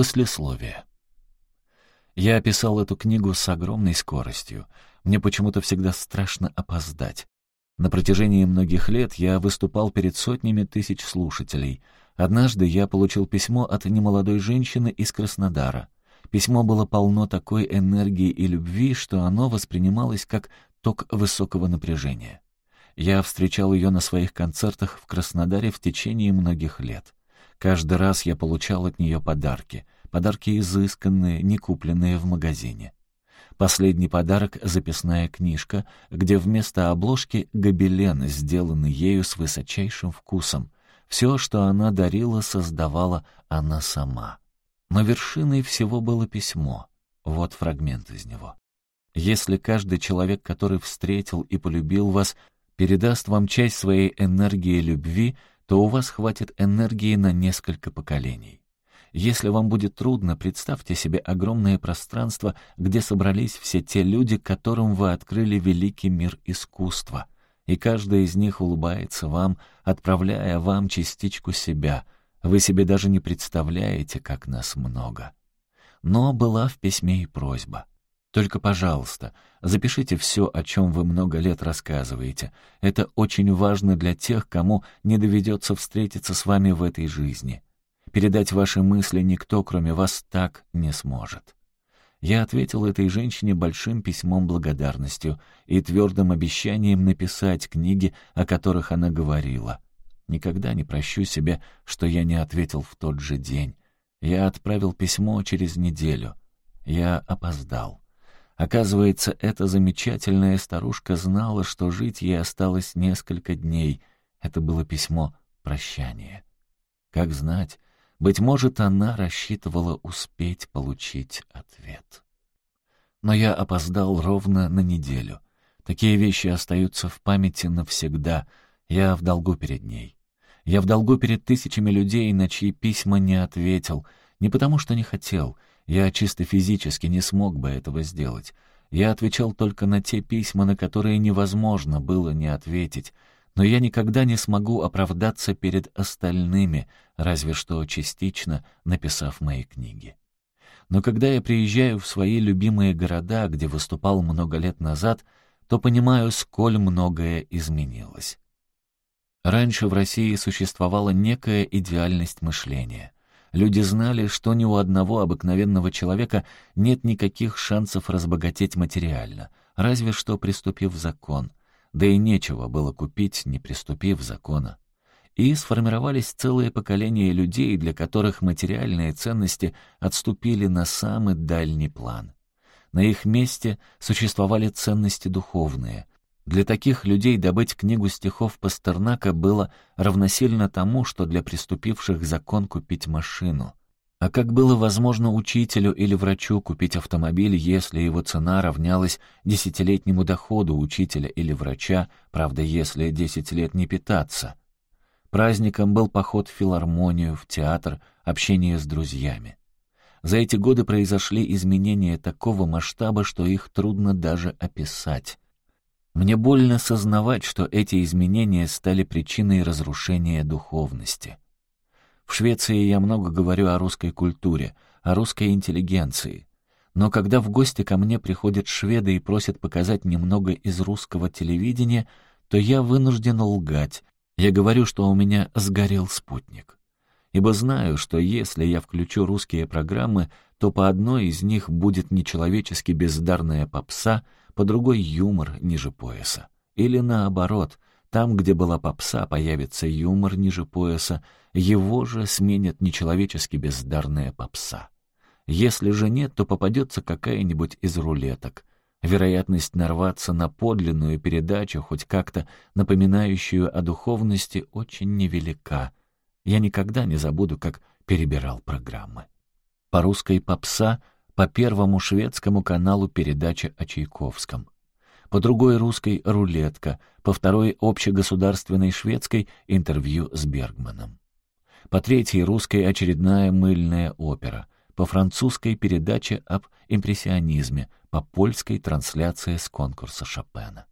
Послесловие. Я описал эту книгу с огромной скоростью. Мне почему-то всегда страшно опоздать. На протяжении многих лет я выступал перед сотнями тысяч слушателей. Однажды я получил письмо от немолодой женщины из Краснодара. Письмо было полно такой энергии и любви, что оно воспринималось как ток высокого напряжения. Я встречал ее на своих концертах в Краснодаре в течение многих лет. Каждый раз я получал от нее подарки. Подарки изысканные, не купленные в магазине. Последний подарок — записная книжка, где вместо обложки гобелен, сделанный ею с высочайшим вкусом. Все, что она дарила, создавала она сама. Но вершиной всего было письмо. Вот фрагмент из него. «Если каждый человек, который встретил и полюбил вас, передаст вам часть своей энергии любви, то у вас хватит энергии на несколько поколений. Если вам будет трудно, представьте себе огромное пространство, где собрались все те люди, которым вы открыли великий мир искусства, и каждый из них улыбается вам, отправляя вам частичку себя. Вы себе даже не представляете, как нас много. Но была в письме и просьба. Только, пожалуйста, запишите все, о чем вы много лет рассказываете. Это очень важно для тех, кому не доведется встретиться с вами в этой жизни. Передать ваши мысли никто, кроме вас, так не сможет. Я ответил этой женщине большим письмом благодарностью и твердым обещанием написать книги, о которых она говорила. Никогда не прощу себе, что я не ответил в тот же день. Я отправил письмо через неделю. Я опоздал. Оказывается, эта замечательная старушка знала, что жить ей осталось несколько дней. Это было письмо прощания. Как знать, быть может, она рассчитывала успеть получить ответ. Но я опоздал ровно на неделю. Такие вещи остаются в памяти навсегда. Я в долгу перед ней. Я в долгу перед тысячами людей, на чьи письма не ответил. Не потому, что не хотел — я чисто физически не смог бы этого сделать. Я отвечал только на те письма, на которые невозможно было не ответить, но я никогда не смогу оправдаться перед остальными, разве что частично написав мои книги. Но когда я приезжаю в свои любимые города, где выступал много лет назад, то понимаю, сколь многое изменилось. Раньше в России существовала некая идеальность мышления — Люди знали, что ни у одного обыкновенного человека нет никаких шансов разбогатеть материально, разве что приступив закон. Да и нечего было купить, не приступив закона. И сформировались целые поколения людей, для которых материальные ценности отступили на самый дальний план. На их месте существовали ценности духовные, для таких людей добыть книгу стихов Пастернака было равносильно тому, что для приступивших закон купить машину. А как было возможно учителю или врачу купить автомобиль, если его цена равнялась десятилетнему доходу учителя или врача, правда, если десять лет не питаться? Праздником был поход в филармонию, в театр, общение с друзьями. За эти годы произошли изменения такого масштаба, что их трудно даже описать. Мне больно сознавать, что эти изменения стали причиной разрушения духовности. В Швеции я много говорю о русской культуре, о русской интеллигенции. Но когда в гости ко мне приходят шведы и просят показать немного из русского телевидения, то я вынужден лгать. Я говорю, что у меня сгорел спутник. Ибо знаю, что если я включу русские программы, то по одной из них будет нечеловечески бездарная попса — по другой юмор ниже пояса. Или наоборот, там, где была попса, появится юмор ниже пояса, его же сменит нечеловечески бездарная попса. Если же нет, то попадется какая-нибудь из рулеток. Вероятность нарваться на подлинную передачу, хоть как-то напоминающую о духовности, очень невелика. Я никогда не забуду, как перебирал программы. По русской попса по первому шведскому каналу передача о Чайковском, по другой русской «Рулетка», по второй общегосударственной шведской интервью с Бергманом, по третьей русской очередная мыльная опера, по французской передача об импрессионизме, по польской трансляция с конкурса Шопена.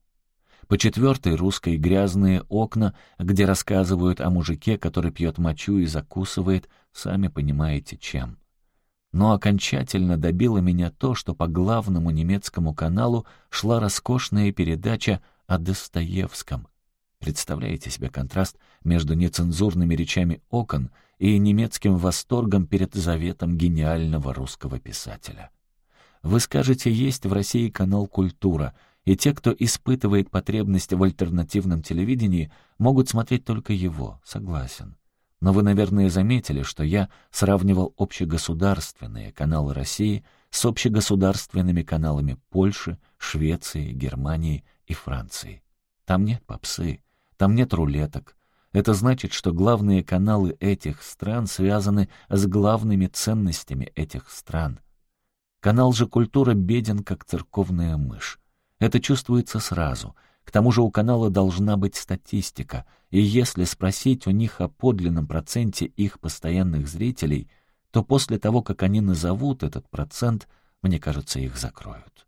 По четвертой русской грязные окна, где рассказывают о мужике, который пьет мочу и закусывает, сами понимаете чем. Но окончательно добило меня то, что по главному немецкому каналу шла роскошная передача о Достоевском. Представляете себе контраст между нецензурными речами окон и немецким восторгом перед заветом гениального русского писателя. Вы скажете, есть в России канал «Культура», и те, кто испытывает потребность в альтернативном телевидении, могут смотреть только его, согласен. Но вы, наверное, заметили, что я сравнивал общегосударственные каналы России с общегосударственными каналами Польши, Швеции, Германии и Франции. Там нет попсы, там нет рулеток. Это значит, что главные каналы этих стран связаны с главными ценностями этих стран. Канал же «Культура» беден, как церковная мышь. Это чувствуется сразу — к тому же у канала должна быть статистика, и если спросить у них о подлинном проценте их постоянных зрителей, то после того, как они назовут этот процент, мне кажется, их закроют.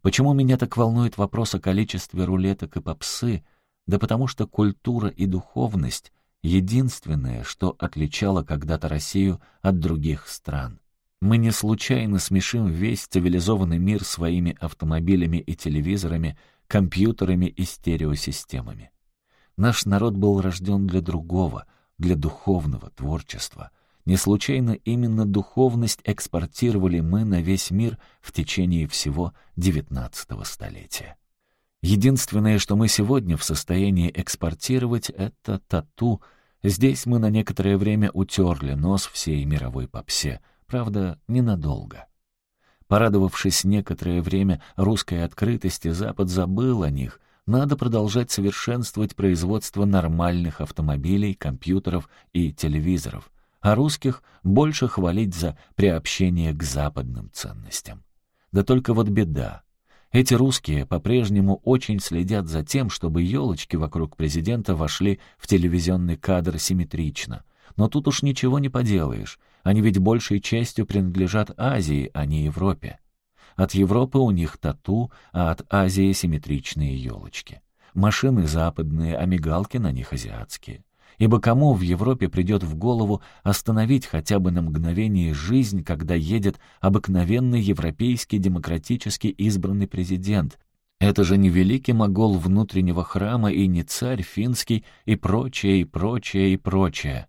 Почему меня так волнует вопрос о количестве рулеток и попсы? Да потому что культура и духовность — единственное, что отличало когда-то Россию от других стран. Мы не случайно смешим весь цивилизованный мир своими автомобилями и телевизорами, компьютерами и стереосистемами. Наш народ был рожден для другого, для духовного творчества. Не случайно именно духовность экспортировали мы на весь мир в течение всего XIX столетия. Единственное, что мы сегодня в состоянии экспортировать, это тату. Здесь мы на некоторое время утерли нос всей мировой попсе, правда, ненадолго. Порадовавшись некоторое время русской открытости, Запад забыл о них. Надо продолжать совершенствовать производство нормальных автомобилей, компьютеров и телевизоров, а русских больше хвалить за приобщение к западным ценностям. Да только вот беда. Эти русские по-прежнему очень следят за тем, чтобы елочки вокруг президента вошли в телевизионный кадр симметрично. Но тут уж ничего не поделаешь. Они ведь большей частью принадлежат Азии, а не Европе. От Европы у них тату, а от Азии симметричные елочки. Машины западные, а мигалки на них азиатские. Ибо кому в Европе придет в голову остановить хотя бы на мгновение жизнь, когда едет обыкновенный европейский демократически избранный президент? Это же не великий могол внутреннего храма и не царь финский и прочее, и прочее, и прочее.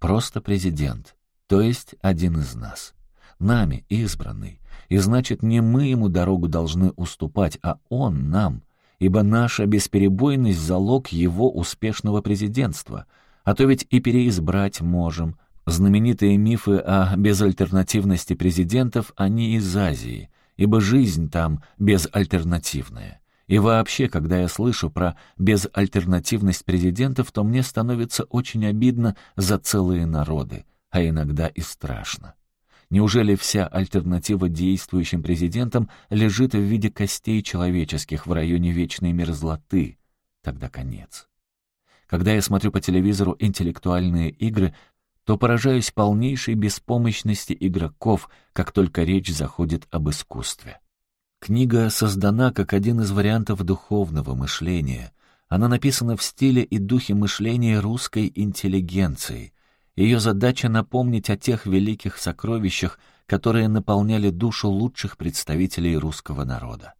Просто президент то есть один из нас. Нами избранный. И значит, не мы ему дорогу должны уступать, а он нам, ибо наша бесперебойность — залог его успешного президентства. А то ведь и переизбрать можем. Знаменитые мифы о безальтернативности президентов, они из Азии, ибо жизнь там безальтернативная. И вообще, когда я слышу про безальтернативность президентов, то мне становится очень обидно за целые народы а иногда и страшно. Неужели вся альтернатива действующим президентам лежит в виде костей человеческих в районе вечной мерзлоты? Тогда конец. Когда я смотрю по телевизору интеллектуальные игры, то поражаюсь полнейшей беспомощности игроков, как только речь заходит об искусстве. Книга создана как один из вариантов духовного мышления. Она написана в стиле и духе мышления русской интеллигенции, ее задача напомнить о тех великих сокровищах, которые наполняли душу лучших представителей русского народа.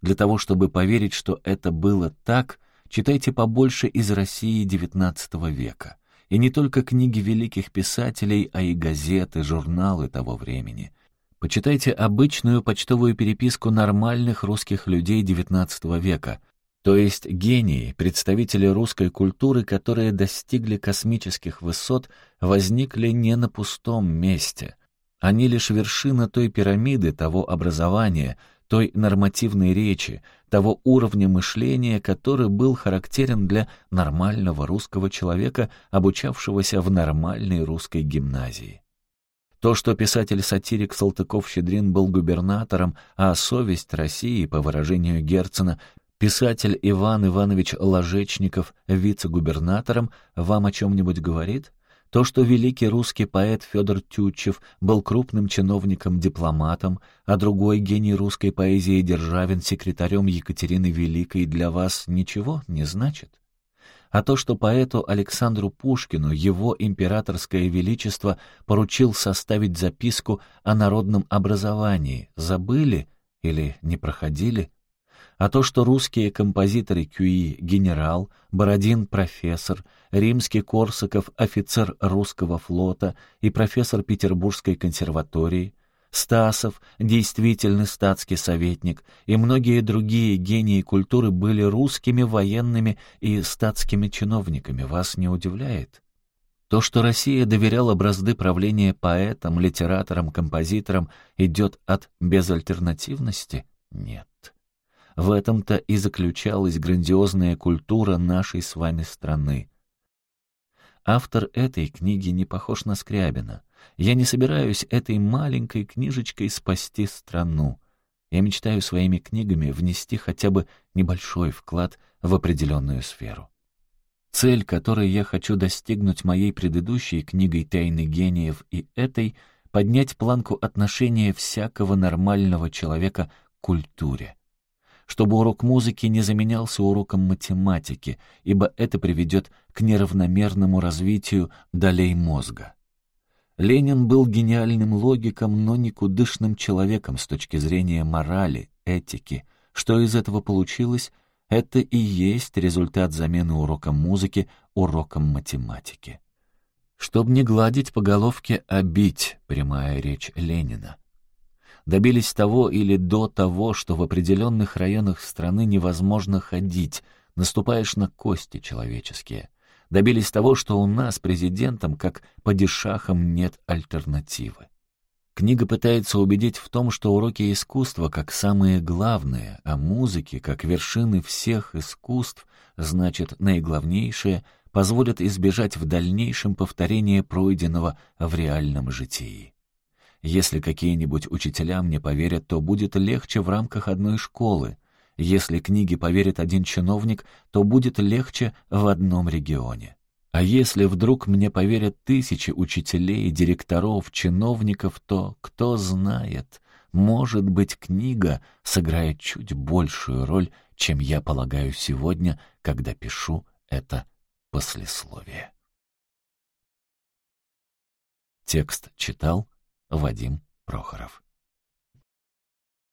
Для того, чтобы поверить, что это было так, читайте побольше из России XIX века. И не только книги великих писателей, а и газеты, журналы того времени. Почитайте обычную почтовую переписку нормальных русских людей XIX века, то есть гении, представители русской культуры, которые достигли космических высот, возникли не на пустом месте. Они лишь вершина той пирамиды, того образования, той нормативной речи, того уровня мышления, который был характерен для нормального русского человека, обучавшегося в нормальной русской гимназии. То, что писатель-сатирик Салтыков-Щедрин был губернатором, а совесть России, по выражению Герцена, Писатель Иван Иванович Ложечников вице-губернатором вам о чем-нибудь говорит? То, что великий русский поэт Федор Тютчев был крупным чиновником-дипломатом, а другой гений русской поэзии Державин секретарем Екатерины Великой для вас ничего не значит? А то, что поэту Александру Пушкину его императорское величество поручил составить записку о народном образовании, забыли или не проходили? А то, что русские композиторы Кюи — генерал, Бородин — профессор, римский Корсаков — офицер русского флота и профессор Петербургской консерватории, Стасов, действительный статский советник, и многие другие гении культуры были русскими военными и статскими чиновниками, вас не удивляет? То, что Россия доверяла бразды правления поэтам, литераторам, композиторам, идет от безальтернативности? Нет. В этом-то и заключалась грандиозная культура нашей с вами страны. Автор этой книги не похож на Скрябина. Я не собираюсь этой маленькой книжечкой спасти страну. Я мечтаю своими книгами внести хотя бы небольшой вклад в определенную сферу. Цель, которой я хочу достигнуть моей предыдущей книгой «Тайны гениев» и этой — поднять планку отношения всякого нормального человека к культуре. Чтобы урок музыки не заменялся уроком математики, ибо это приведет к неравномерному развитию долей мозга. Ленин был гениальным логиком, но никудышным человеком с точки зрения морали, этики. Что из этого получилось? Это и есть результат замены уроком музыки уроком математики. Чтоб не гладить по головке, а бить, прямая речь Ленина. Добились того или до того, что в определенных районах страны невозможно ходить, наступаешь на кости человеческие — добились того, что у нас, президентом, как падишахом, нет альтернативы. Книга пытается убедить в том, что уроки искусства как самые главные, а музыки как вершины всех искусств, значит, наиглавнейшее, позволят избежать в дальнейшем повторения пройденного в реальном житии. Если какие-нибудь учителя мне поверят, то будет легче в рамках одной школы — если книге поверит один чиновник, то будет легче в одном регионе. А если вдруг мне поверят тысячи учителей, директоров, чиновников, то, кто знает, может быть, книга сыграет чуть большую роль, чем я полагаю сегодня, когда пишу это послесловие. Текст читал Вадим Прохоров.